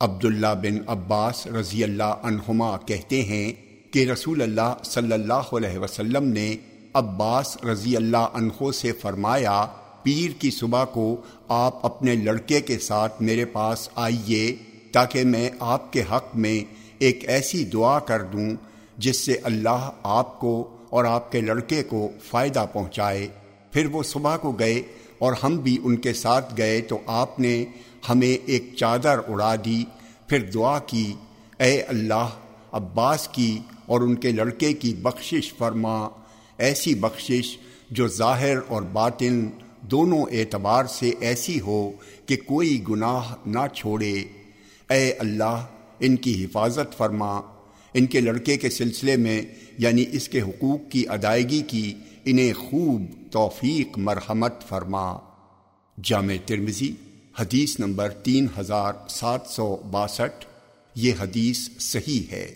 عبداللہ بن عباس رضی اللہ عنہما کہتے ہیں کہ رسول اللہ صلی اللہ علیہ وسلم نے عباس رضی اللہ عنہ سے فرمایا، پیر کی صبح کو آپ اپنے لڑکے کے ساتھ میرے پاس آئیے تاکہ میں آپ کے حق میں ایک ایسی دعا کر دوں جس سے اللہ آپ کو اور آپ کے لڑکے کو فائدہ پہنچائے۔ پھر وہ صبح کو گئے اور ہم بھی ان کے ساتھ گئے تو آپ نے ہمیں ایک چادر اڑا دی، پھر دعا کی، اے اللہ، عباس کی اور ان کے لڑکے کی بخشش فرما۔ ایسی بخشش جو ظاہر اور باطن دونوں اعتبار سے ایسی ہو کہ کوئی گناہ نہ چھوڑے۔ اے اللہ، ان کی حفاظت فرما۔ ان کے لڑکے کے سلسلے میں یعنی اس کے حقوق کی ادائیگی کی انہیں خوب توفیق، مرحمت فرما۔ جامع ترمزی حدیث نمبر تین ہزار سات سو باسٹھ، یہ حدیث صحیح ہے۔